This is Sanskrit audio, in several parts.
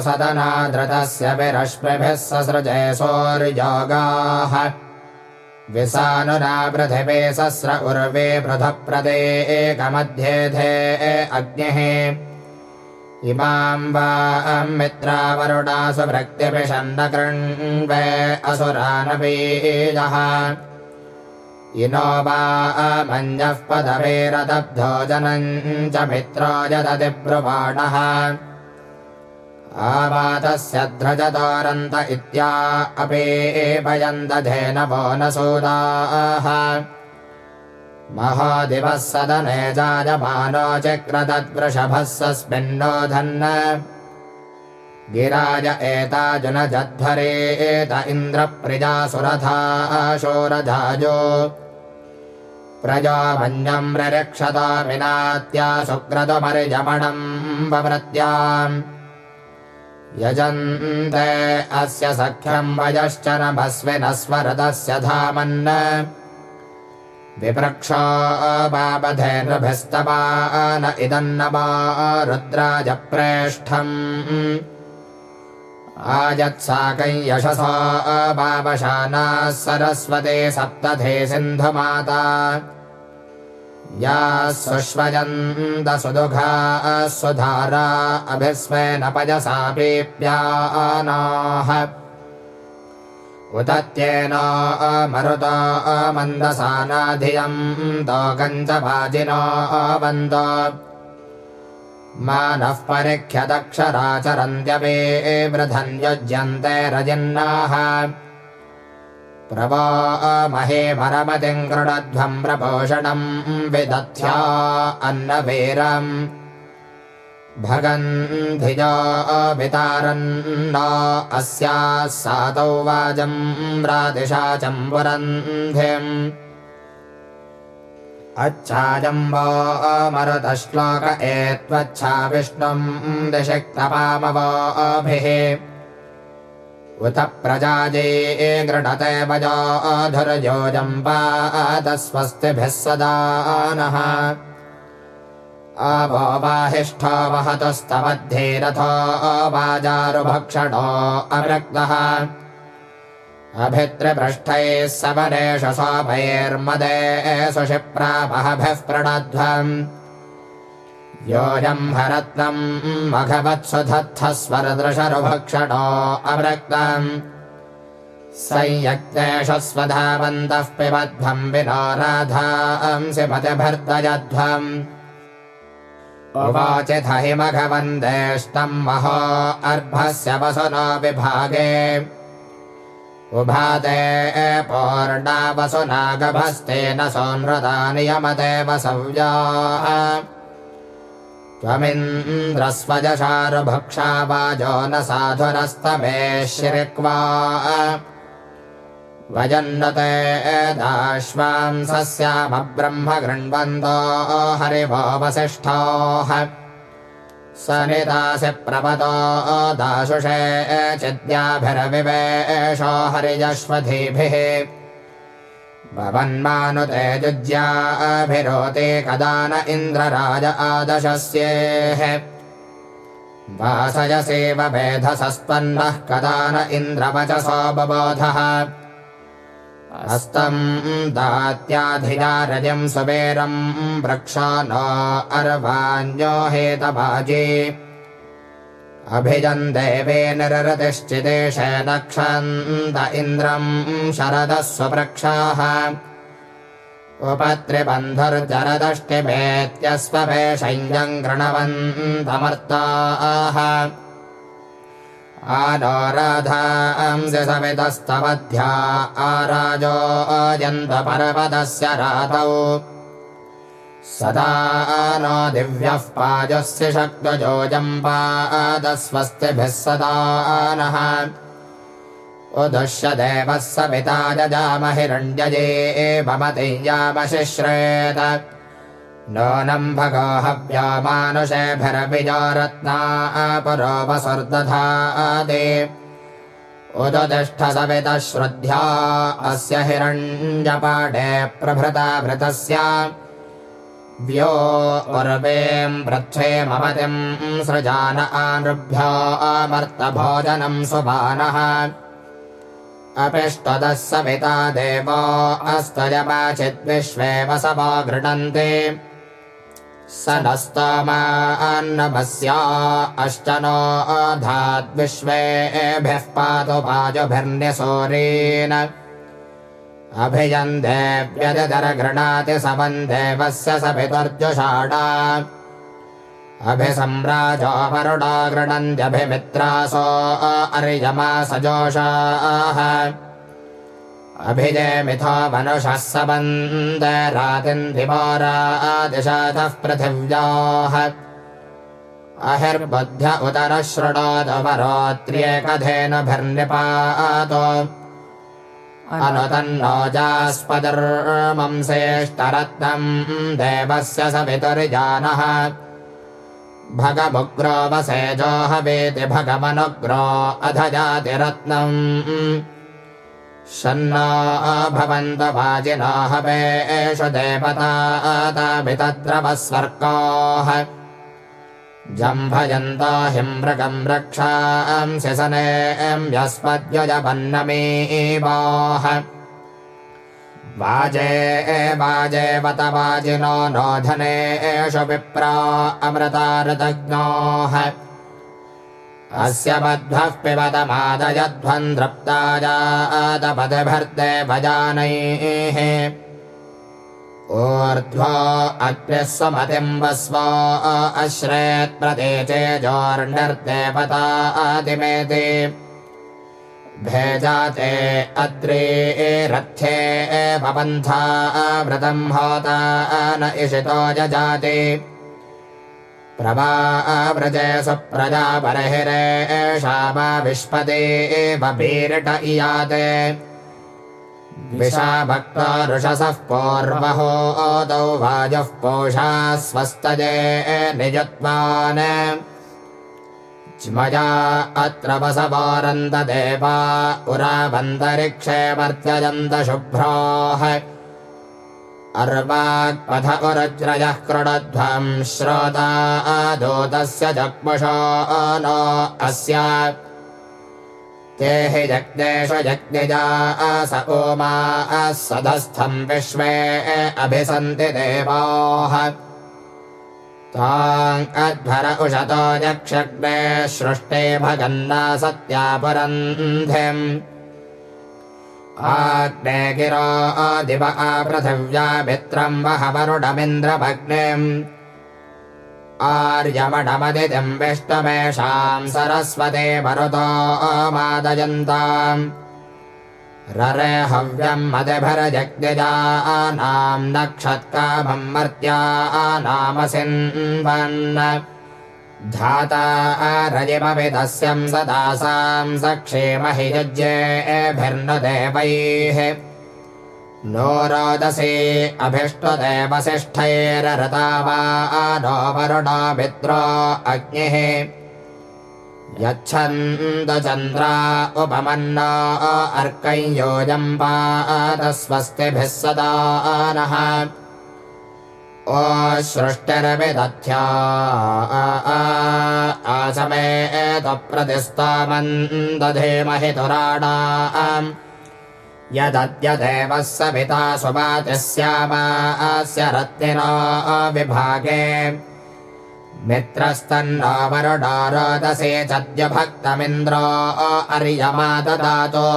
सदनादृतस्य विरश्मिभिः ससृजय सोर्योगाः विसानुना सस्र उर्वे पृथप्रदे एकमध्येधे अग्निः। इमाम् वा मित्रावरुणासु भृक्तिभिषन्नकृण्वे असुरानबीजः इनो वा मञ्जः जनम् च मित्रो यदतिब्रुवाणः। आवातस्य ध्रजतोरन्त इत्या अपि भयन्दधेन वो न सूदाः। महादिवः सदने जायमानो चक्रदद्वृषभः स्वस्मिन्नोधन् गिराज एताजुनजध्वरे एत इन्द्रप्रिजासुरथा शोरधाजो प्रजामन्यम् रक्षता विनात्या सुक्रतुमरिजमणम् ववृत्याम् यजन्ते अस्य सख्यम् वयश्च न भस्विनस्वरदस्य धामन् विप्रक्षा बाबधेर्भिस्तवान इदन्नवा रुद्राजप्रेष्ठम् आयत्साकै यशसा बाबशानाः सरस्वते सप्तधे सिन्धुमाता। या सुष्वजन्दसुदुघा सुधारा अभिस्वेन पयसापीप्यानाः उदत्येन मरुत मन्दसानाधियम् तोकम् च वाजिनो वन्द मानः परिख्यदक्षराचरन्त्यपे वृधन् युज्यन्ते रजिन्नाः। प्रवा महे मरमतिम् कृणध्वम् प्रपोषणम् विदध्या अन्नवीरम्। भगन्धिजा वितारन्न अस्याः सातौ वाजम् रादिशाचम् पुरन्धिम् अच्छाजम्बो मरुतश्लोक एत्वच्छा विष्णुम् दिशिक्तपामवोभिः। उत प्रजाजे गृणते वजोऽधुर्योजम्पातस्वस्तिभिः सदा नः। आवो बाहिष्ठो वहतुस्तवद्धीरथो वाजारुभक्षणो अवृक्तः अभितृपृष्ठैः समरेष सोमैर्मदे सुषिप्रापहभिः प्रणध्वम्। योऽयम् हरत्नम् मघवत्सुधत्थस्वरदृशरुभक्षणो अवृक्तम्। संयज्ञेष स्वधावन्तः पिबध्वम् विनो राधांसि पतिभर्दयध्वम् उवाचिथ हि मघवन्देष्टम् महो अर्भस्य वसुनो विभागे उभाते पूर्णा वसुनागभस्तेन सोऽनृता नियमते वसव्याः त्वमिन्द्रस्वजशारुभक्षा वाजो न साधुरस्तमे श्रिक्वा। वजन्नते दाश्वांसस्यामब्रह्म गृण्वन्तो हरिवो वसिष्ठोः स प्रपदो दाशुषे चिद्याभिरविवेशो हरिजश्वधीभिः। भवन्मानुते जुज्याभिरोते कदा न इन्द्रराज आदशस्येः। वासयसेव वेधसस्पन्नः कदा न इन्द्रवचसो बबोधः हस्तम् दात्याधिया रजम् सुबेरम् वृक्षा न अर्वाण्यो हेतभाजे। अभिजन् देवे निरतिश्चिदेश दक्षन्त इन्द्रम् शरदः स्ववृक्षाः उपत्रिबन्धुर्जरदष्टिभेत्यस्वभेषञ्जम् गृणवन्तमर्ताः आनो राधांसि सवितस्तवध्या आराजो अजन्तपरपदस्य रातौ। सदा नो दिव्यः पाजस्य शक्तजोजम्पादस्वस्तिभिः सदा नः उदुष्य देवः सविता जजामहिरण्यजे भवति यामशिश्रेत नूनम् भगो हव्यामानुषेभिरपि यो रत्ना अपरो उदतिष्ठसवितः श्रद्ध्या अस्य हिरण्यपाडे प्रभृता भृतस्य। व्यो उर्वेम् पृच्छेमपतिम् सृजान आनृभ्य अमर्तभोजनम् सुबानः अपिष्टदः सविता देवो अस्तजमाचिद्विश्वे वसवो गृणन्ति स नस्तमान्नमस्या अश्च नो अधाद्विश्वेभिः पातु पाजुभिर्न्यसूरीन् अभियन् देव्यदरगृणाति समन् देवस्य स पितुर्जुषाढा अभिसम्राजो वरुणा गृणन्त्यभिमित्रासो अर्यमा सजोषाः अभिजयमिथो मनुषः सबन्दरातिन्दिवारादिशातः पृथिव्याः। अहिर्बुद्ध्य उदरः शृणोदवरोत्र्येकधेनभिर्निपातो अनुतन्नोजास्पदर्मंसेष्टरत्नम् देवस्य सवितुर्जानः। भगमुग्रो वसेजोहवेति भगमनुग्रो अधजातिरत्नम् शन्ना भवन्तवाजिनाहवे एष देवताताभितद्रवस्वर्गाः जम्भयन्ता हि मृगम् रक्षांसि सनेऽम्यस्मद्यजपन्नमीवाः वाजे वाजेवत वाजिनो नो धनेषु विप्रा अमृतारतज्ञोः अस्य मध्वः पिबतमादयध्वम् दृप्ताजातपदभर्ते भजानैः। ऊर्ध्वा अग्निः स्वमतिम् वस्व अश्रेत्प्रते चेजोर्निर्देवतादिमेति भेजाते अद्रे रथ्ये भवन्था व्रतम् होता न इषितो जजाति प्रवाव्रजे सुप्रजा परहिरे एषा विष्पदे एव बीरट इयाते। विषाभक्ता ऋषसः पूर्वहोदौ वायुः पोषा स्वस्तजे निजत्वान्। मया अत्र वसवारन्ददेवा उरावन्तरिक्षे वर्त्यजन्त शुभ्राः अर्वाक्पथ उरज्रयः कृणध्वम् श्रोता दूतस्य जग्मुषो नो अस्य। ते हि जग्नेषु जग्निजा स ओमा सधस्थम् विश्वे अभिसन्ति देवाः। ताम् अध्वर उशतो यक्षग्ने सृष्टे भगन्ना सत्या पुरन्धिम् आग्ने गिरो आदिव आपृथिव्या मित्रम् वह वरुणमिन्द्रभग्निम्। आर्यमणमदितिम् विष्टमेषाम् सरस्वते मरुतो मादयन्ताम् ररे हव्यम् मदिभरजग्निजानाम् नक्षत्कामम् मर्त्यानामसिन्वन् धाता रजिमविदस्यम् सदासाम् सक्षेमहि यज्ञेभिर्नदेवैः नो रोदसी अभिष्टदेवसिष्ठैररता वा नो वरुणो मित्रो अग्निः। यच्छन्दचन्द्रा उपमन्ना अर्कञ्योजम् पातस्वस्तिभिः सदा नः ओ सृष्टिरविदध्या। आसमे एतप्रतिस्तामन्दधेमहि तुराणाम् यदद्यदेवः सविता सुवातिस्यामास्य रत्निना विभागे। मित्रस्तन्नो वरुणो रोदसे चद्यभक्तमिन्द्रो अर्यमा ददातु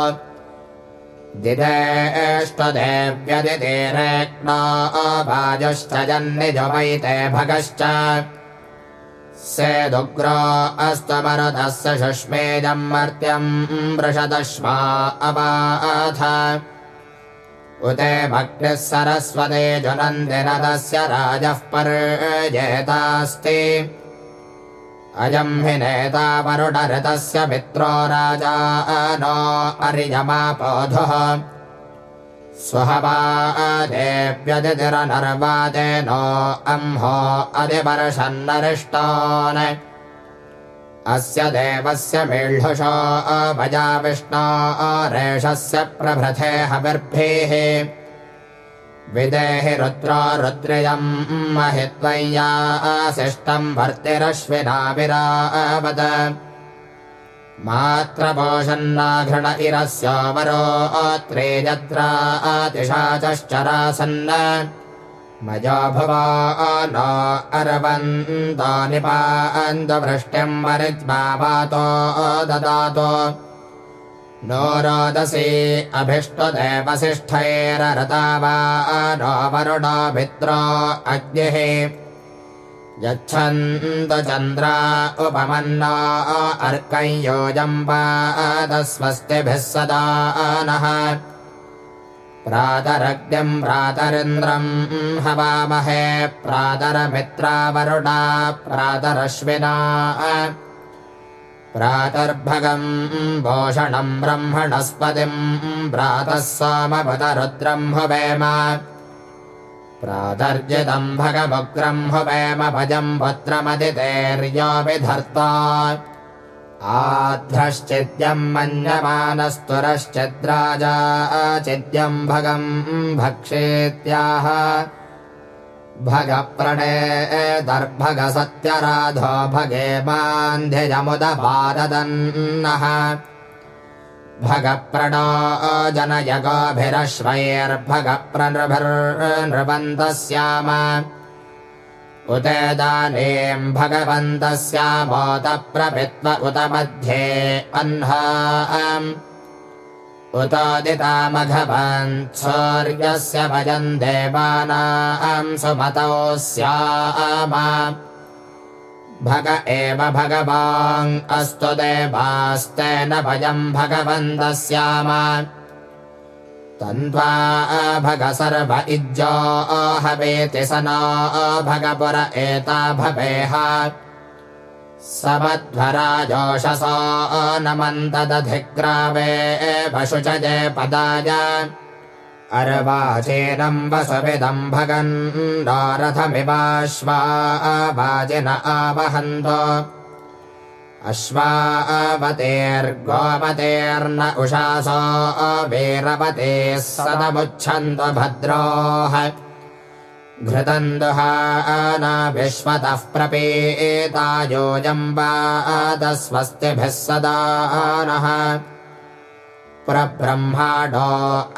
दिदेष्टदेव्यदितेरेक्ना वाजुश्च जन्निजवैते भगश्च। सेदुग्रो अस्तमरुतस्य शुष्मेजम् मर्त्यम् वृषदश्वा अबाथ। उते भक्तिः सरस्वते जुनन्दिनदस्य राजः पर्येतास्ति अयम् हि नेता वरुणऋतस्य मित्रो राजा नो अर्यमापोधुः। स्वहवादेव्यदितिरनर्वादे नो अम्हो अधिवर्षन्नरिष्टान् अस्य देवस्य मीळ्हुषो भजा विष्णो रेषस्य प्रभृथे हविर्भिः विदेहि रुद्रो रुद्रियम् महित्वय्याशिष्टम् भर्तिरश्विनाविरावद मात्रपोषन्नाघृण इरस्योवरो त्रे यत्रातिशाचश्चरासन्न मया भवा न अरवन्तो निपान्तवृष्टिम् वरिज्मावातो ददातो नो रोदसी अभिष्टदेवसिष्ठैररता वा नो वरुणो मित्रो अग्निः। यच्छन्तु चन्द्रा उपमन्ना अर्कञ्योजम्पादस्वस्तिभिः सदा नः। प्रातरग्निम् प्रातरिन्द्रम् हवामहे प्रातरमित्रावरुणा प्रातरश्विना प्रातर्भगम् भूषणम् ब्रह्मणस्पतिम् प्रातः सोमपदरुद्रम् हुवेम। प्रातर्जितम् भगमुग्रम् हुवेम भजम् पुत्रमदितेर्यो विधर्ता। आध्रश्चिद्यम् मन्यमानस्तुरश्चिद्राजा चिद्यम् भगम् भक्षेत्याह भगप्रणे दर्भगसत्यराधो भगे मान्ध्यमुदपाददन्नः भगप्रणो जनयगोभिरश्वैर्भगप्रनृभिर्नृपन्तः स्याम उतेदानीम् भगवन्तस्यामोतप्रभित्व उत मध्ये अह्ना उतोदितामघवन् भजन् देवानाम् सुमतौ स्याम भग एव भगवान् अस्तु देवास्तेन भयम् भगवन्तः स्याम तन्त्वा भग सर्व इज्जो हवेति स न भगपुर एता भवेह समध्वराजोषसो नमन्तदधिग्रावे पशुचजे पदाय। अर्वाचीनम् वसुविदम् भगन् रथमिवाश्वा वाजिन आवहन्त। अश्वावतेर्गोपतेर्न उषासो वीरवतेः सदमुच्छन्तु भद्रोः घृतम् दुहाना विश्वतः प्रपीता योजम्बादस्वस्तिभिः सदा नः। प्रब्रह्माणो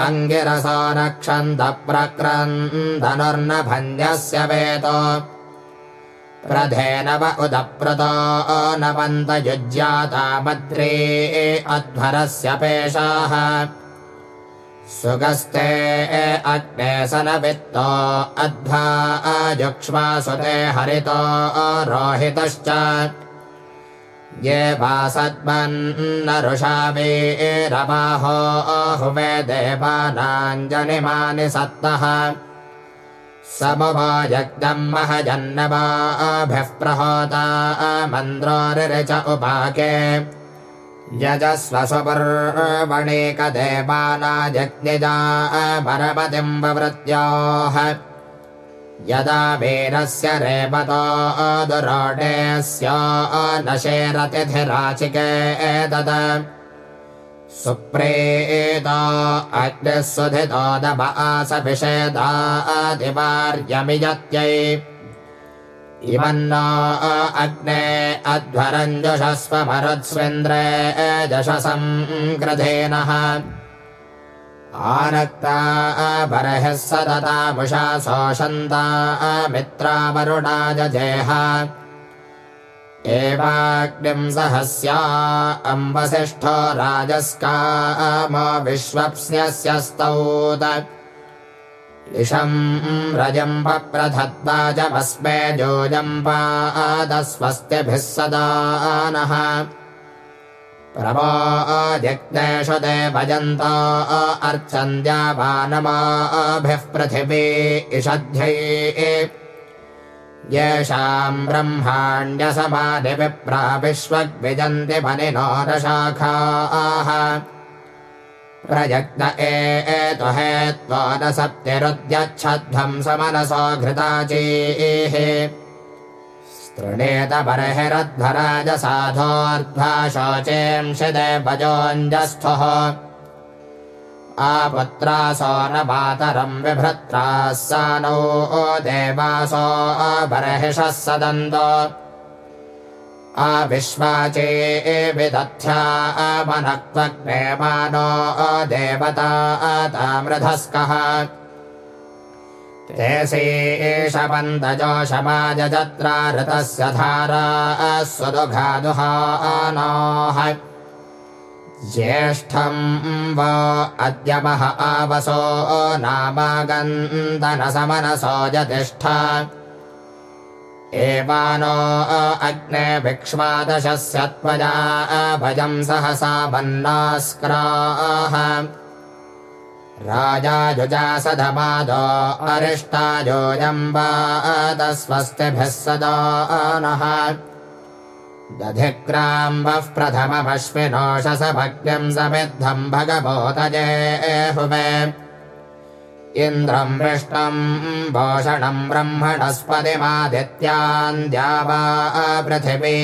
अङ्गिरसो नक्षन्तप्रक्रन्दनुर्नभन्यस्य वेतो। प्रधेनव उदप्रतो नवन्तयुज्याता भद्रे अध्वरस्य पेशाः सुगस्ते अग्ने सनवित्तो अध्वा अजुक्ष्मासुते हरितो रोहितश्च। ये वासद्मन्नरुषावीरबाहो हुवे देवानाञ्जनिमानि सत्तः। समुवायज्ञम् महजन्नवाभिः प्रहोता मन्द्रोरिच उपाके यजस्वसुपर्वणेकदेवानाजज्ञजा परपतिम् ववृत्योः यदा वीरस्य रेपतो दुरोडेऽस्य नशेरतिथिराचिके एतत् सुप्रेतो अग्निः सुधितो दभ आसभिषेदादिवार्यमियत्यै अग्ने अध्वरञ्जुषस्वमरुत्स्विन्द्रे जशसम् ग्रधेनः आनक्ता बर्हिः सततामुषा शोषन्ता मित्रावरुणा जजेह। एवाग्निम् सहस्या अम्बसिष्ठो राजस्काम विश्वप्स्यस्य स्तौत इषम् रजम् पप्रधत्वाजमस्मे जोजम्पादस्वस्तिभिः सदा नः। प्रभोजग्नेषु ते भजन्त अर्चन्द्यावानमाभिः पृथिवी इषध्यै। येषाम् ब्रह्माण्यसमाधिविप्रा विश्वग्विजन्ति मनिनोरशाखाः प्रयज्ञ एतु हेत्वा न सप्तिरुद्यच्छध्वम् समनसो घृताचीः तृणेत बर्हिरध्वराजसाधोर्ध्वा शोचेंशिदेवजोऽञ्जस्थुः आपुत्रासो न मातरम् विभृत्राः स नो देवासो बर्हिषः सदन्तो आविश्वाचे विदध्या मनक्त्वग्ने मानो देवता तामृधस्कः तेऽसि एष पन्तजोषमाजत्रा ऋतस्य धारा स्वदुघादुहानाः। ज्येष्ठम् वो अद्यमः आवसो नामागन्तनसमनसो यतिष्ठा एवानो अग्ने भिक्ष्मादशस्य त्वजा भजम् सहसा वन्नास्क्राः राजायुजासधमादो अरिष्टायोऽयम्बादस्वस्तिभिः सदा नः। दधिक्राम्बः प्रथममश्विनोषसभग्निम् समिद्धम् भगवोतजेहुवे इन्द्रम् विष्णम् भूषणम् ब्रह्मणस्पतिमादित्यान् द्यावा पृथिवी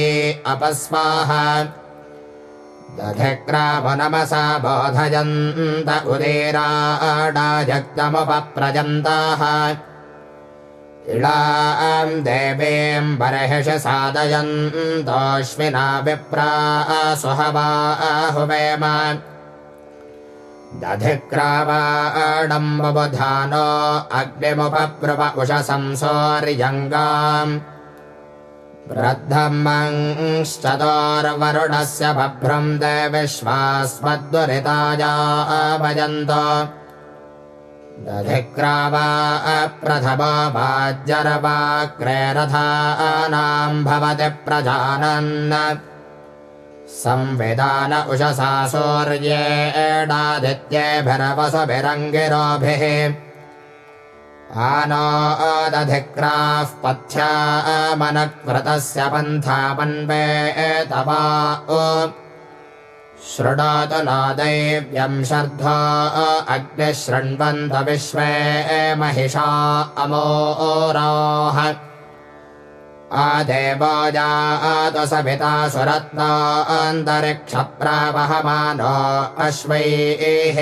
अपस्वाह। दधिक्रामनमसा बोधयन्त उदीराडाजग्मुपप्रजन्ताः इळाम् देवीम् बर्हिष साधयन्तोऽश्विना विप्रा सुहवाहुवेम दधिक्रावाडम्बुधानो अग्निमुपप्रुव उषसंसौर्यङ्गाम् वृद्धमंश्चतोर्वरुणस्य बभ्रम् दे विश्वास्मद्दुरिताया भजन्त। दधिक्रावा अप्रथमा वाज्यरवाक्रे रथानाम् भवति प्रजानन् संविदान उषसा सूर्येणादित्येभिरवसुभिरङ्गिरोभिः आनो दधिक्राः पथ्या मनकृतस्य पन्थामन्वे तवा शृणोतु नो दैव्यम् शर्धो अग्निशृण्वन्त विश्वे महिषा अमोराः आदेवो जातु सविता सुरत्नो अन्तरिक्षप्रावहमानो अश्वैः।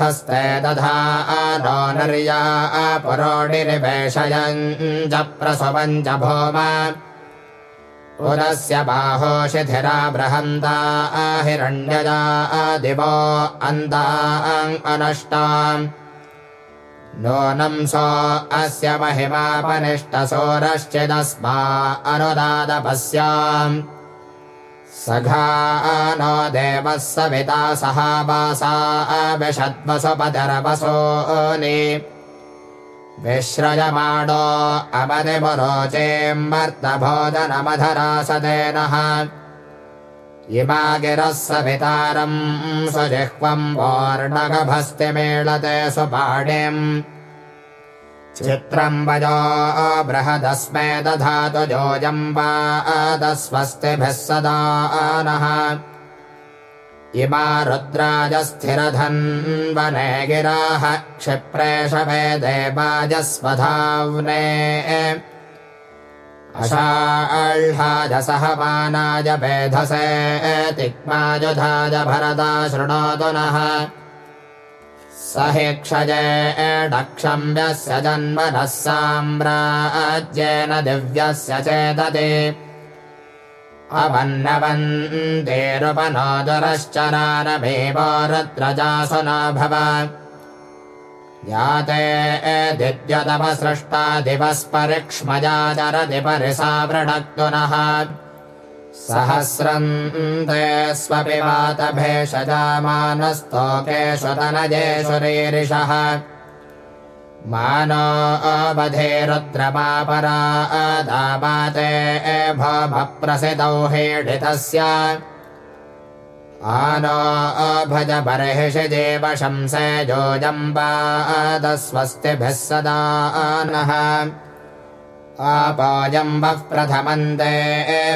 हस्ते दधा नो निर्या पुरोणिनिवेशयम् च प्रसवम् च भौम। पुरस्य बाहो शिथिरा बृहन्ता हिरण्यजा दिवो अन्ताम् अनष्टाम् नूनम् सो अस्य महिमापनिष्टसोरश्चिदस्मा अनुदादपस्याम्। सघा नो देवः सविता सहावासा विषद्वसुपदरवसोनि विश्रयमाणो अमदिमुरोचेम्मर्तभोजनमधरासदेनः इमा गिरः सवितारम् सुजिह्वम् वार्णगभस्तिमीळते सुपाणिम्। चित्रम् वजो बृहदस्मे दधातु जोजम्बादस्वस्तिभिः सदा नः। इमा रुद्राजस्थिरधन्वने गिराः क्षिप्रेषवे देवाजस्वधाव्ने अशाह्लाजसहमानाय वेधसे तिक्माजुधाज भरदा शृणोतु नः। स हि क्षजेडक्षम्यस्य जन्मनः साम्राज्येन दिव्यस्य चेदति अवन्नवन्तेरुपनोदरश्चरानमेवोरत्रजासु न भव याते दिद्यतमसृष्टा दिवस्परिक्ष्मजाचरति परिसावृणक्तु नः सहस्रन्ते स्वपि वातभेषजामानस्तोकेषु तनजेषु रीरिषः मानो अवधेरुद्रमापरादामाते भप्रसिदौ हेडितस्य आनो अभज बर्हिषि देव शंसे जोजम्बादस्वस्तिभिः सदा नः। आपोजम्बः प्रथमन्ते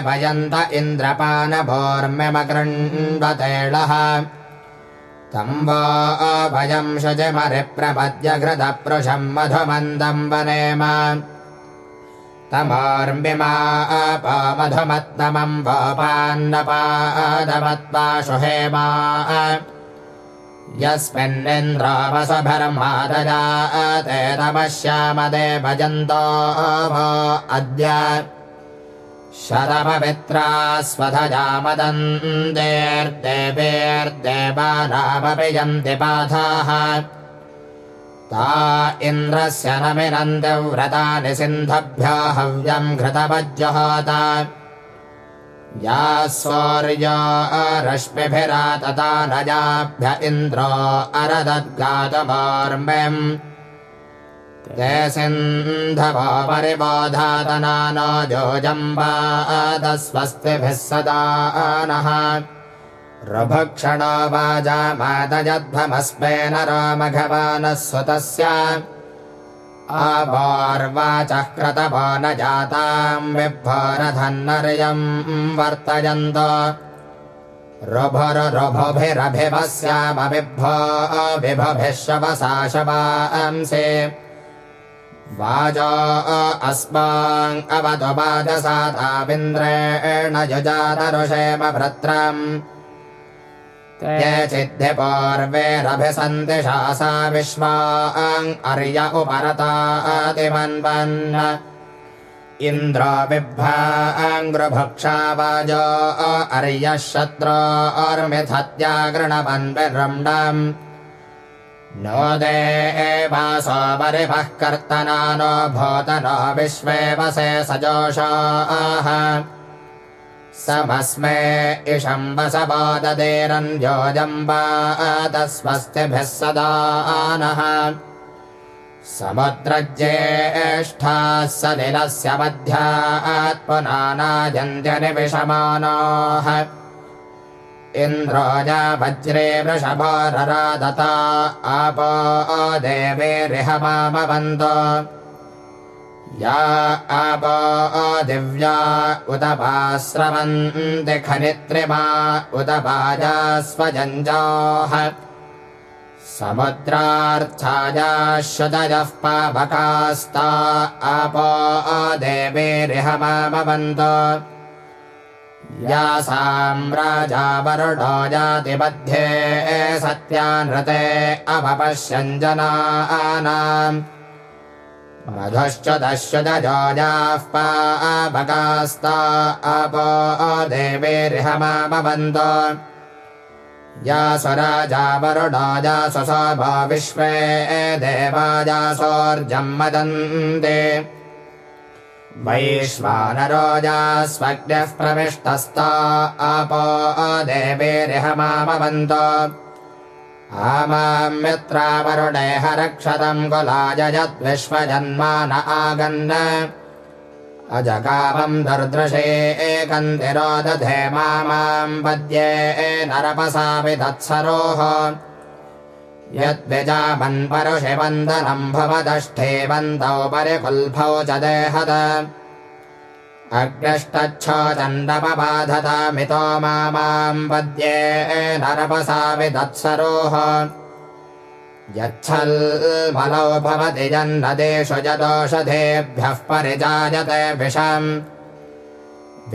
भयन्त इन्द्रपानभोर्म्यमकृण्वतेळः तम् वो अभयम् शुचिमरिप्रपद्य घृतपृशम् मधुमन्दम् वनेम तमोर्मिमापमधुमत्तमम् गोपान्नपादमत्ताशु हेमा यस्मिन्निन्द्रावसभरमादजा ते तमश्यामदे भजन्तो अद्य शतमवित्रा यन्ति पाथाः इन्द्रस्य न मिनन्दिव्रतानि सिन्धभ्य हव्यम् घृतवज्जहात। या रश्मिभिरातता नजाभ्य इन्द्रो अरदद्गातवार्म्यम् ते सिन्धवो परिबोधातना नो जोजम्बादस्वस्तिभिः सदा नः रुभक्षणो वाजामादयध्वमस्मेन रामघवानः सुतस्य आवार्वाचः क्रतवो न जाताम् विभोरधन्नर्यम् वर्तयन्त। रुभुरुभुभिरभिवस्यामविभो विभुभिः शवसा शवांसे वाजा अस्मान् अवतु वाजसाताविन्द्रेण युजातरुषेम भ्रत्रम् केचिद्धिपूर्वेरभिसन्ति शासा विश्वाङ् अर्य उपरतातिमन्वन् इन्द्रो बिभ्राङ्गृभक्षा वाजो अर्यः शत्रोर्मिथत्यागृणवन्विरम्णम् नो देवासो परिपः कर्तना नो भूतनो विश्वे वसे सजोषाः। समस्मे इषम्बसबोददेरन्योजम्बातस्वस्तिभिः सदा नः। समुद्रज्येष्ठाः सलिलस्य मध्यात्पुनानायन्त्यनिविषमानाः इन्द्रोजा वज्रे वृषभोररादता आपो देवेरिहमामवन्तो या आपो दिव्या उत पास्रवन्ति खनित्रिमा उत वाजास्वजञ्जाः समुद्रार्थायाश्रुतयः पावकास्ता आपो देवेरिहमामवन्तो या साम्राजा वरुणो जातिमध्ये सत्यानृते पावकास्ता अपो देवेर्हमामवन्त या स्वराजा वरुणो जासुसभा विश्वे देवाजासोर्जम् मदन्ते वैश्वानरोजास्वज्ञः प्रविष्टस्ता आपो देवेरिहमामवन्त आमाम् मित्रावरुणे हरक्षतम् कुलायजद्विश्वजन्मान आगन् अजगावम् दर्दृशे एकन्तिरोदधे मामाम् पद्ये नरपसापि तत्सरोः। यद्विजामन्परुषिवन्दनम् भवदष्ठेवन्तौ परिकुल्भौ च देहद अग्निष्टच्छो चण्डपबाधता मितो मामाम् पद्ये नरपसापि तत्सरोः यच्छल्मलौ भवति जन्नदेषु यदोषधेभ्यः परिजायते विषम्।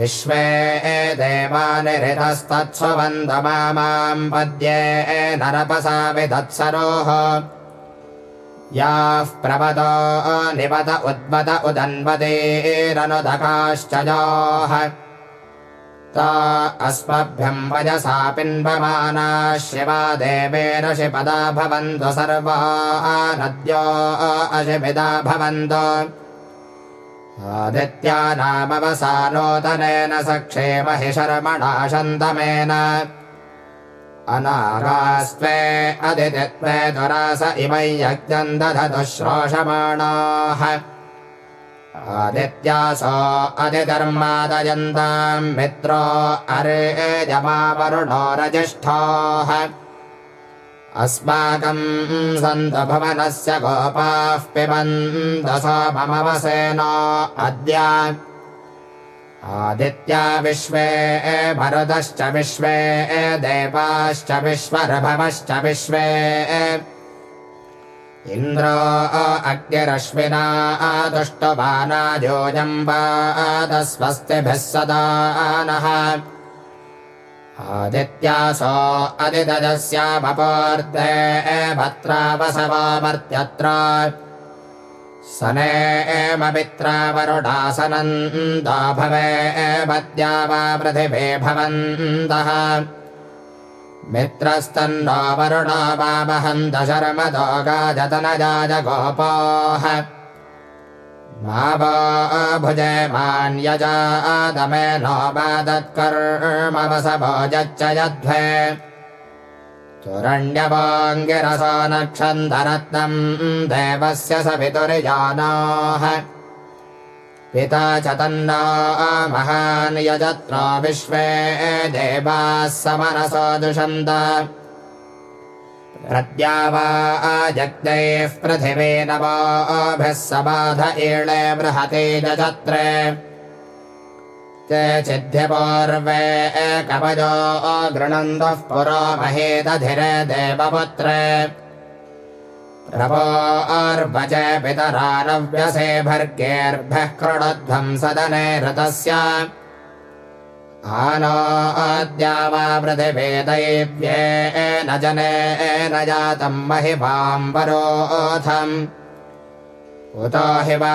विश्वे देवानिहृतस्तत्स्वन्दमामाम् पद्ये नरपसापि तत्सरोः याः प्रवदो निपत उद्वत उदन्वतेरनुदकाश्च याः। ता अस्मभ्यम् वयसा पिन्वमाना शिवा देवेन शिपदा भवन्तु सर्वा नद्यो अशिपिदा भवन्तु। आदित्यानामवसानोदनेन सक्षेमहि शर्मणा शन्तमेन अनागास्त्वे अदितित्वे दुरास इमै यज्ञम् दधतु श्रोषमाणाः। आदित्यासो अदिधर्मादयन्ताम् मित्रो अरे जमावरुणो रजिष्ठाः। अस्माकम् सन्तु भवनस्य गोपाः पिबन्त सोममवसेनो अद्य आदित्या विश्वे भरतश्च विश्वे देवाश्च विश्वरभवश्च विश्वे। इन्द्रो अग्निरश्विना तुष्टबानाजोजम्बादस्वस्तिभिः सदा नः। आदित्यासो अदितजस्यामपर्दे भत्रावसवामर्त्यत्र सने एमपित्रावरुडासनन्दा भवे एमद्या वा पृथिवे भवन्तः। मित्रस्तन्नो वरुणो वामहन्त शर्मदो गाजतनजाज गोपाः मा वो भुजे मान्यजादमे नो वादत्कर्मवसभोजच्च यध्वे चुरण्यवाङ्गिरसो नक्षन्दरत्नम् देवस्य स पितुर्जानाः पिता च तन्ना महान् यजत्र विश्वे देवाः समनसो दुषन्त। प्रद्या वा जग्दैः पृथिवे नवाभिः सबाध ईळे बृहते जत्रे चिध्यपूर्वे कवजो गृणन्तः पुरो महेदधिरे देवपुत्रे। प्रभोर्वच पितरानव्यसे भर्गेर्भ्यः कृणध्वम् सदने अद्या वा पृथिवेदैव्ये न जने न जातम् महिमाम् परोऽथम् उतो हि वा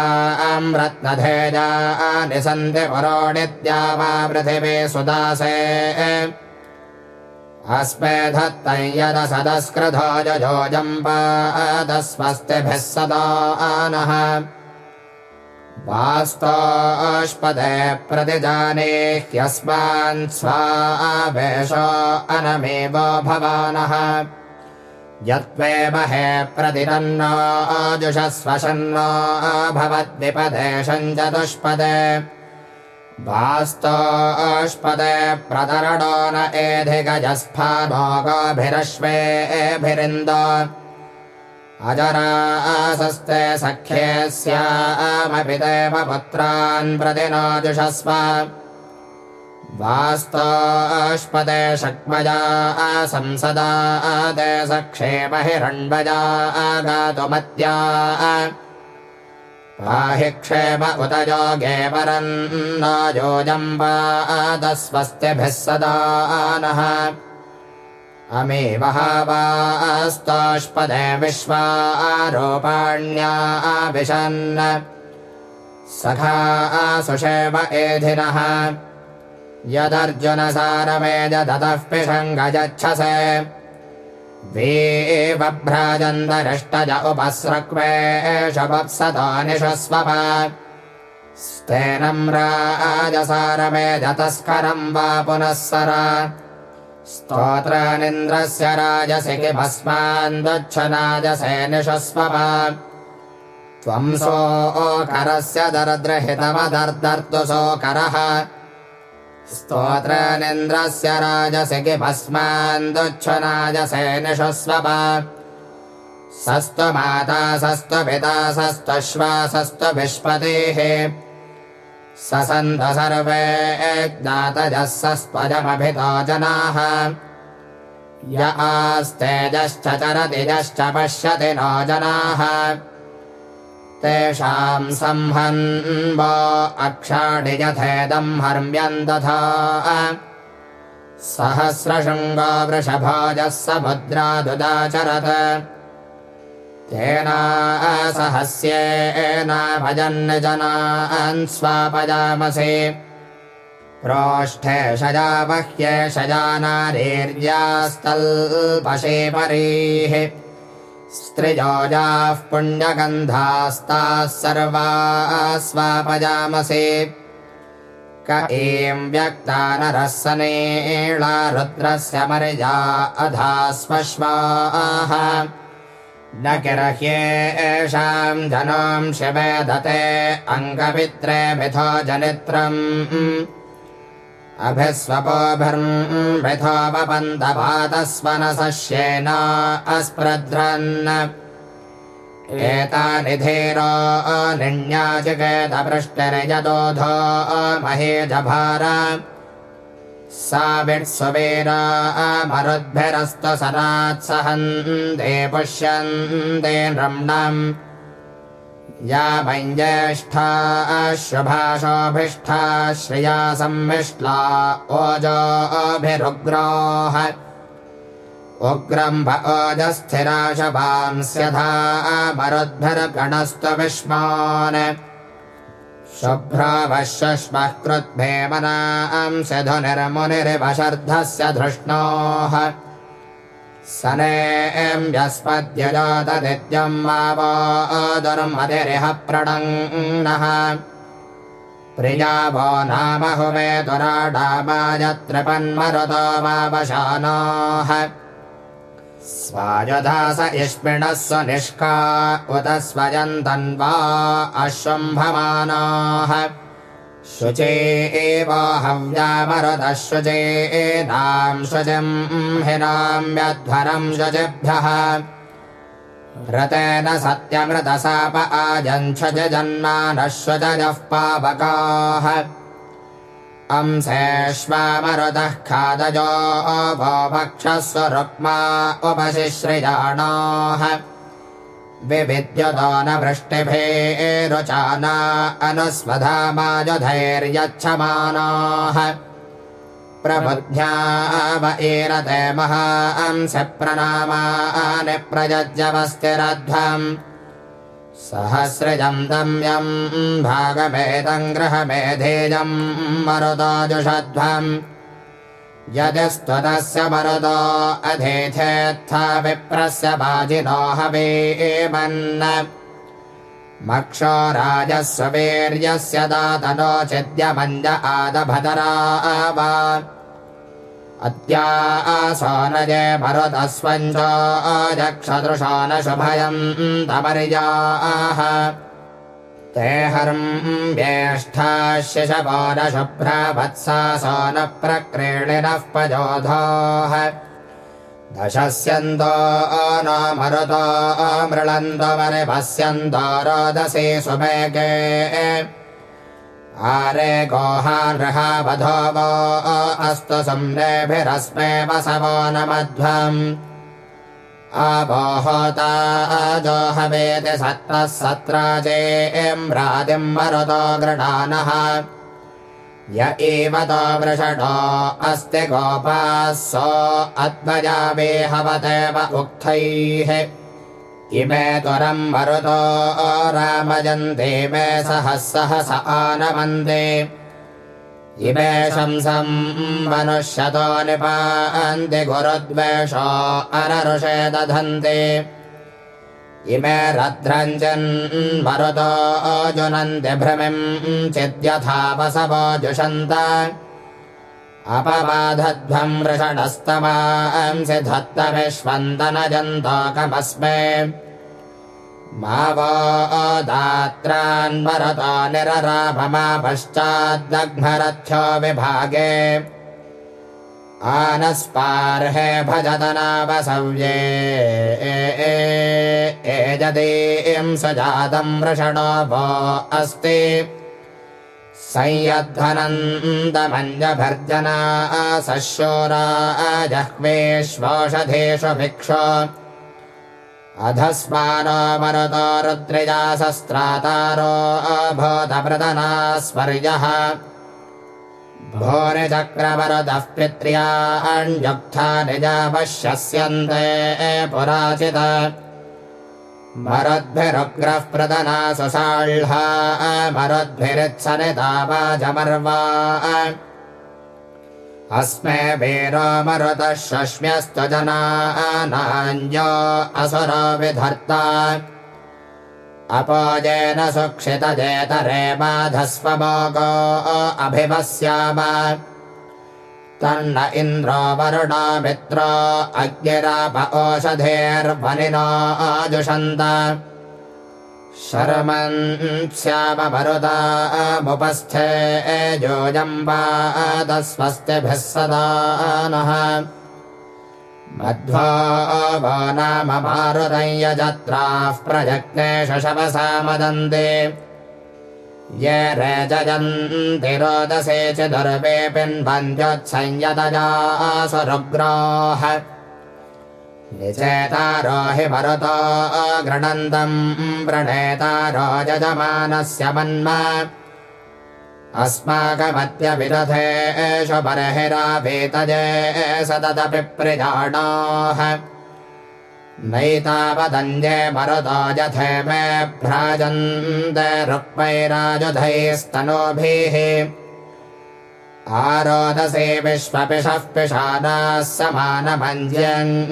रत्नधेजानि सन्ति पुरोणित्या वा पृथिवी सुदासे। अस्मे धत्तं यदसदस्कृधो जम्पादस्वस्तिभिः सदा नः। वास्तोष्पदे प्रतिजाने ह्यस्मान् स्वावेशो अनमेव भवानः यत्त्वे महे प्रतिरन्नो जुषस्वशन्नो भवद्विपदेशम् चतुष्पदे वास्तोष्पदे प्रतरणो न एधिगजस्फानो गोभिरश्वेभिरिन्द अजरासस्ते सख्ये स्यामपि देवपुत्रान् प्रतिनो जुषस्व वास्तोष्पदे शक्मजा संसदा दे सक्षेमहिरण्वजा गातुमत्या पाहि क्षेम उत योगे परन्नो योजम्बादस्वस्तिभिः सदा नः। अमे वहावास्तोष्पदे विश्वारोपाण्या विशन्। सखा सुषेव एधिनः यदर्जुनसारमेजदतः पिशङ्गजच्छसे वीवभ्राजन्दरिष्टज उपस्रक्वेष वप्सतो निषस्वप स्तेनम् राजसारमेजतस्करम् वा पुनः सर। स्तोत्रानिन्द्रस्य राजसि किमस्मान् दच्छनाजसे निषस्वप। त्वम् सोऽकरस्य दरद्रहितमदर्दर्तु सोऽकरः स्तोत्रनिन्द्रस्य राजसि दुच्छनाजसे निषस्वप सस्तु माता सस्तु पिता सस्त्वश्वासस्तु विष्पतेः। ससन्त सर्वे ज्ञातजः सस्त्वजमभितो जनाः। य आस्तेजश्च चरतिजश्च पश्यति नो जनाः तेषाम् संहन् वो अक्षाणि यथेदम् हर्म्यन्तथा सहस्रशृङ्गो वृषभाजः समुद्रादुदाचरत् तेनासहस्येना भजन् जनान् स्वापजामसि। प्रोष्ठे शजा बह्ये शजानारीर्यास्तल्पशे परीः स्त्रिजोजाः पुण्यगन्धास्ताः सर्वाः स्वापजामसि। क एम् व्यक्ता नरः सनेला रुद्रस्य मर्या अधा स्वश्वाः न किरह्येषाम् जनाम् शिवे दते अङ्गपित्रे मिथो जनित्रम् अभिस्वपोभिर्मिथोपन्तपातस्वनसश्येन अस्पृध्रन् एतानि धीरो निण्याचिकेतपृष्टिर्यदोधो महे जभार साविड्स्ववेरा मरुद्भिरस्तु सरात्सहन्ते पुष्यन्ते नृम्णम् या वञ्ज्येष्ठा शुभाशोऽभिष्ठा श्रिया सम्मिष्ला ओजोऽभिरुग्राः उग्रम् भ ओजस्थिराशवांस्यधा मरुद्भिर्गणस्त्वविष्मान् शुभ्रावश्यश्मः कृद्भेमनांसधुनिर्मुनिरिवशर्धस्य धृष्णोः स नेऽम्यस्पद्यजातदित्यम् मावोदर्मतिरिह प्रणङ्नः प्रिया वो नामहुमे दुराडामायत्रिपन्मरुतो मावशानाः स्वायुधास इष्मिणः स्वनिष्का उत स्वयन्तन्वा अश्वम्भमानाः शुचे एवाहव्यामरुतः शुचे एनाम् शुचिम् हिनाम्यध्वरम् शुचिभ्यः रतेन सत्यमृतसाप आजञ्छज जन्मानः शुचजः पावकाः। अंसेष्वामरुतः खादजो भक्षस्व रुक्मा उपशिश्रियाणाः विविद्यतो न वृष्टिभेरुचाना अनुस्वधामायुधैर्यच्छमानाः प्रबुद्ध्याव एरते महांस प्रनामानि प्रयज्यवस्तिरध्वम् सहस्रजम् दम्यम् भागमेदम् गृहमेधेयम् मरुदाजुषध्वम् यदिस्त्वदस्य मरुदो अधेथेत्था विप्रस्य वाजिनो हवेमन् मक्षो राजस्व वीर्यस्य दातनो चिद्यमञ्ज आदभदरा वा अत्या आसोनजे मरुतस्वञ्चो अजक्षदृशो न शुभयम् तमर्याः ते हर्म् व्येष्ठाशवो न शुभ्रवत्सासो न प्रक्रीणिनः पजोधाः दशस्यन्तो न मरुतो मृळन्तो मनिपश्यन्तो रोदसे सुमेके आरे गोहानृहावधो वो अस्तु सम्नेभिरस्मे वसवो न मध्वम् आबोहोताजो हवेति सत्तः सत्राजे इम्रादिम् मरुतो गृणानः। य एव तो वृषणो अस्ति गोपाः सो अद्वया वेहवदेव उक्थैः। इमे तुरम् मरुतो रामजन्ते मे सहः सहस आनमन्दे इमे शंसम् मनुष्यतो निपान्ति गुरुद्वेषो अनरुषे दधन्ते। इमे रध्रञ्जन् मरुतो जुनन्ति भ्रमिम् चिद्यथा वसवो जुषन्त। अपबाधध्वम् वृषणस्तमांसि धत्तविश्वन्तनजन्तोकमस्मे मा वो दात्रान्मरतो निरराभमा विभागे। आनस्पार्हे भजतनावसव्ये। एजदीं सजातं वृषणो वो अस्ति। संयध्वनन्दमञ्जभर्जना सशोराजह्वेष्वौषधेषु भिक्षु अधस्मानो मरुतो रुद्रिजासस्त्रातारो अभूतप्रदना स्वर्यः भोरिचक्रवरदः पित्र्याण्युक्था निजापश्यस्यन्ते पुराचित। मरुद्भिरुग्रः प्रदना सुसाह्ला मरुद्भिरित्सनिता वाजमर्वा अस्मे वीरो मरुतः शश्म्यस्तु जनानाञ्जो असुरो विधर्ता। अपोजेन सुक्षितजेतरे बाधस्वमोगो अभिवस्याम। तन्न इन्द्रो वरुणो मित्रो अग्निराप ओषधेर्वनिनो आजुषन्त शर्मन् स्याम मरुतामुपस्थे जोजम्बादस्वस्तिभिः सदा नः। मध्वा वो नाम मारुतं यजत्राः प्रजग्ने शशवसा मदन्ते। रजयन्ति रोदसे च दुर्वे पिन्वन्त्युत्संयतजासुरुग्राः निचेतारो हि मरुतो गृणन्तम् व्रणेतारो यजमानस्य मन्म। अस्माकमत्यविरथेषु बर्हिरावेतजे सतदपि प्रजाणाः नैतावदञ्जे मरुतो यथे मे भ्राजन्त रुक्मैराजुधैस्तनोभिः आरोदसे विश्वपिशः पिशानाः समानमञ्जते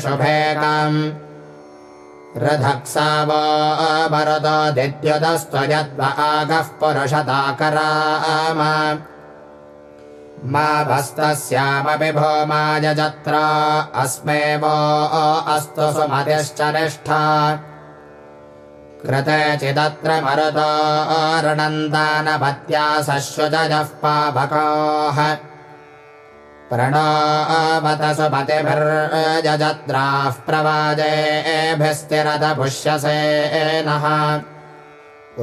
शुभेकम्। रथक्सावो मरुतोदिद्युतस्त्वयद्व आगः पुरुषताकराम मा भस्तस्यामपि भौमायजत्र अस्मे वो अस्तु सुमतिश्चरिष्ठा कृते चिदत्र मरुतो ऋणन्दानपत्या सश्रुजः पावकाः प्रणोवत सुमतिभिर्यजत्राः प्रवाजेभिस्तिरदपुष्यसे नः।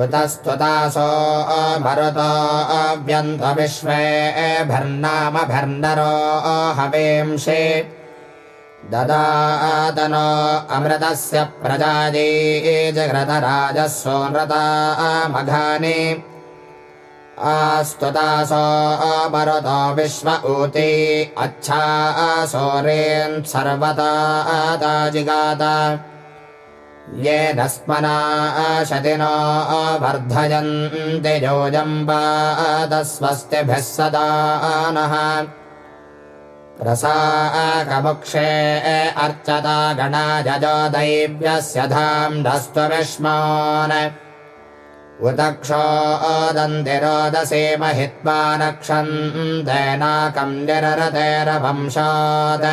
उतस्तुतासो मरुतो अव्यन्त्वविश्वेभिर्नामभिर्नरो हवेंषि ददातनो अमृतस्य प्रजायै जगृतराजः सोनृता मघानि। आस्तुतासो मरुतो विश्व ऊती अच्छा सौरेन् सर्वता जिगात येन स्मना शतिनो वर्धयन्ति योजम्बादस्वस्तिभिः सदा नः प्रसाकमुक्षे अर्चता गणाजजो दैव्यस्य धाम्नस्त्वविष्मान् उदक्षोदन्ति रोदसे महित्वा नक्षन्तेनाकम् निररतेरवंशात्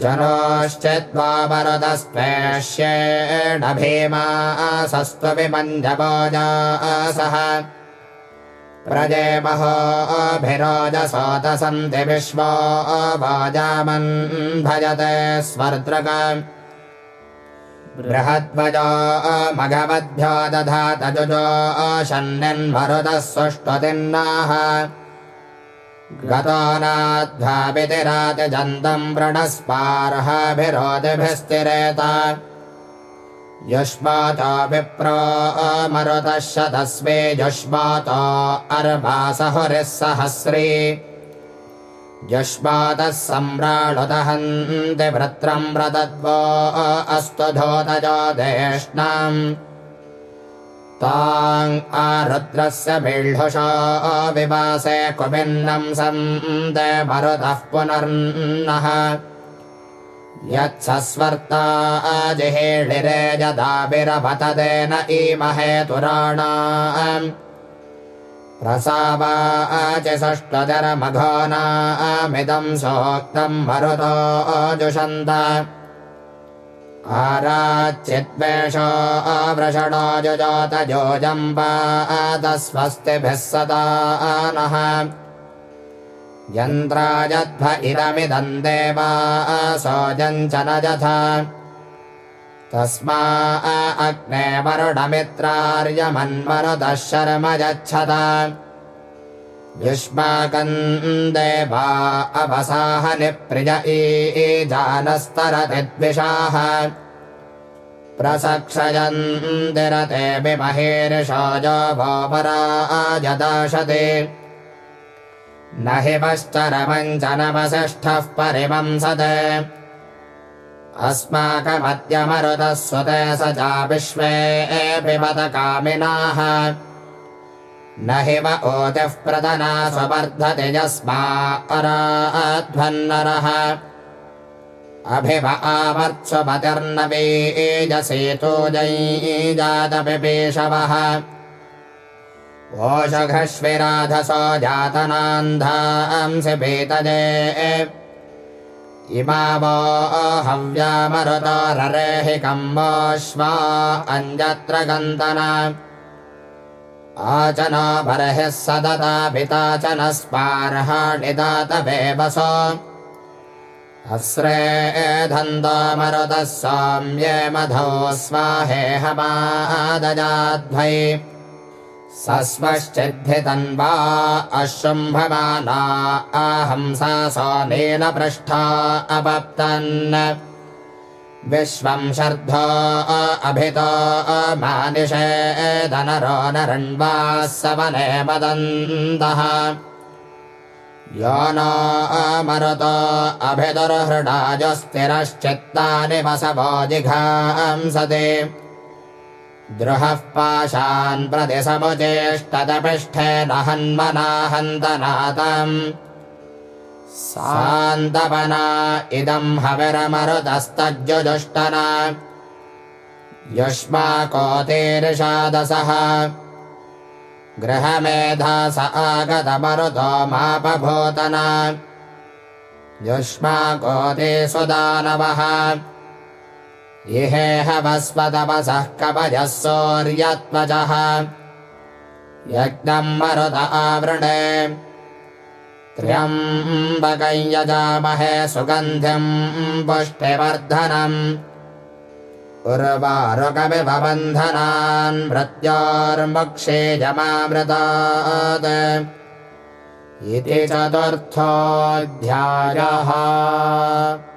जनोश्चिद्वामरुदस्त्वेष्येण भीमासस्त्वविमञ्जपोजासः प्रजे महोभिरोजसोतसन्ति विश्वो वाजामन् भजते स्वर्द्रग बृहद्वजो मघवद्भ्यो दधातजुजो शन्यन्मरुतः सुष्ठुतिन्नाः गतो नाध्वापितिरातिजन्तम् व्रणस्पार्हाभिरोधिभिस्तिरेत युष्मातो विप्रो मरुतः शतस्वे युष्मातो अर्वासहुरिः सहस्री युष्मातः सम्राळुदहन्ति भृत्रम् व्रतद्वो अस्तु धोतजो देष्णाम् ताङ् आरुद्रस्य विवासे कुभिन्नम् सन्ते मरुतः पुनर्नः यत्सस्वर्ता अजिहेडिरे यदाभिरभतदेन ईमहे तुराणाम्। प्रसावाचि षष्टजरमघोनामिदम् सोक्तम् मरुतो जुषन्त। आराच्चिद्वेषो आवृषणो जुजोतजोजम्बातस्वस्तिभिः सदा नः यन्त्रायध्व इदमिदम् देवासोजञ्चन यथा तस्मा अग्ने वरुणमित्रार्यमन्मरुतः शर्म यच्छत। युष्माकम् देवा अपसाहनिप्रिय ईजानस्तरतिद्विषाः प्रसक्षयन्तिरते विमहेर्षाजो वो पराजदाशते न हि पश्चरमञ्चनवसिष्ठः परिवंसते अस्माकमद्यमरुतः सुते स चा विश्वेऽपिमतकामिनाः न हि व ओतिः प्रदना सुवर्धति यस्मा अराध्वन्नरः। अभिव आवर्त्स्वपतिर्नवीजसेतोजैजातपिपेशवः ओषघश्विराधसो जातनान्धांसि पेतजे इमा वो हव्यामरुतो ररेहि कम्बोश्वा अञ्जत्र गन्तन आचनो बर्हिः सदता पिता च न स्पार्हाणिदातवेवसो अस्रेधन्तो मरुतः सौम्ये मधो स्वाहेहमादजाध्वै सस्वश्चिद्धितन्वा अशुम्भमाना आहंसा सोमेन पृष्ठा अपप्तन् विश्वं शर्धो अभितो मानिषेदनरो नरण्वाः सवने मदन्तः। यो नो अमरुतो अभिदुर्हृडाजस्थिरश्चित्तानि वसवो जिघांसते द्रुहः पाशान् प्रति समुचेष्टतपिष्ठेन हन्मना हन्तनातम् सान्तपना इदम् हविरमरुतस्तज्जुजुष्टना युष्माकोतीर्षादसः गृहमेधा स आगतमरुतो मापभूतना। युष्माकोते सुदानवः इहेह वस्पतपसः कवयः सौर्यत्वजः। यज्ञम् मरुत आवृणे। त्र्यम्बकं यजामहे सुगन्धिम् पुष्टिवर्धनम्। उर्वारुकविभबन्धनान् मृत्योर्मुक्षे जमामृतात् इति चतुर्थोऽध्यायः